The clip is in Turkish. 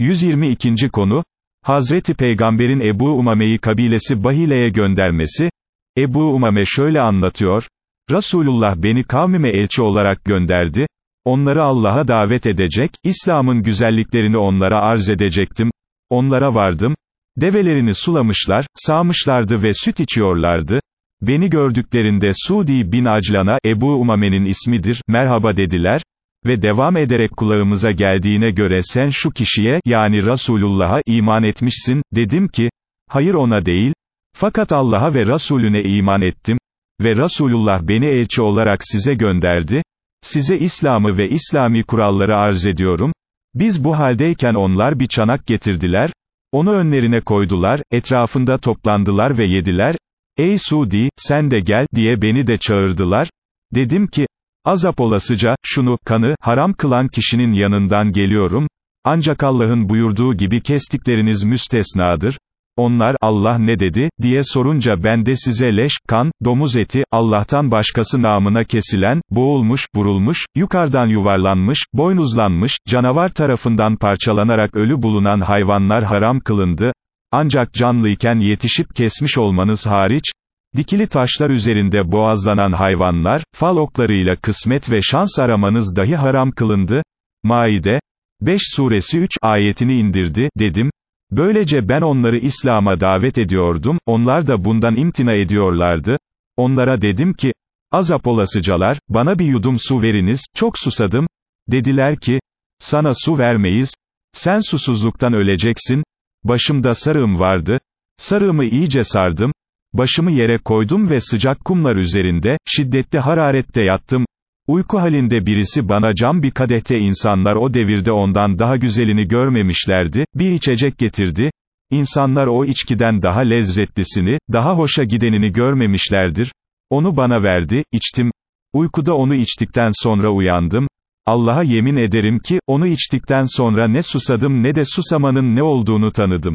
122. konu, Hazreti Peygamber'in Ebu Umame'yi kabilesi Bahile'ye göndermesi, Ebu Umame şöyle anlatıyor, Resulullah beni kavmime elçi olarak gönderdi, onları Allah'a davet edecek, İslam'ın güzelliklerini onlara arz edecektim, onlara vardım, develerini sulamışlar, sağmışlardı ve süt içiyorlardı, beni gördüklerinde Sudi bin Aclan'a, Ebu Umame'nin ismidir, merhaba dediler, ve devam ederek kulağımıza geldiğine göre sen şu kişiye, yani Resulullah'a iman etmişsin, dedim ki, hayır ona değil, fakat Allah'a ve Resulüne iman ettim, ve Resulullah beni elçi olarak size gönderdi, size İslam'ı ve İslami kuralları arz ediyorum, biz bu haldeyken onlar bir çanak getirdiler, onu önlerine koydular, etrafında toplandılar ve yediler, ey Sudi, sen de gel, diye beni de çağırdılar, dedim ki, Azap olasıca, şunu, kanı, haram kılan kişinin yanından geliyorum, ancak Allah'ın buyurduğu gibi kestikleriniz müstesnadır, onlar, Allah ne dedi, diye sorunca ben de size leş, kan, domuz eti, Allah'tan başkası namına kesilen, boğulmuş, vurulmuş, yukarıdan yuvarlanmış, boynuzlanmış, canavar tarafından parçalanarak ölü bulunan hayvanlar haram kılındı, ancak canlıyken yetişip kesmiş olmanız hariç, Dikili taşlar üzerinde boğazlanan hayvanlar, fal oklarıyla kısmet ve şans aramanız dahi haram kılındı. Maide, 5 suresi 3 ayetini indirdi, dedim. Böylece ben onları İslam'a davet ediyordum, onlar da bundan imtina ediyorlardı. Onlara dedim ki, azap olasıcalar, bana bir yudum su veriniz, çok susadım. Dediler ki, sana su vermeyiz, sen susuzluktan öleceksin. Başımda sarığım vardı, sarığımı iyice sardım, Başımı yere koydum ve sıcak kumlar üzerinde, şiddetli hararette yattım. Uyku halinde birisi bana cam bir kadehte insanlar o devirde ondan daha güzelini görmemişlerdi, bir içecek getirdi. İnsanlar o içkiden daha lezzetlisini, daha hoşa gidenini görmemişlerdir. Onu bana verdi, içtim. Uykuda onu içtikten sonra uyandım. Allah'a yemin ederim ki, onu içtikten sonra ne susadım ne de susamanın ne olduğunu tanıdım.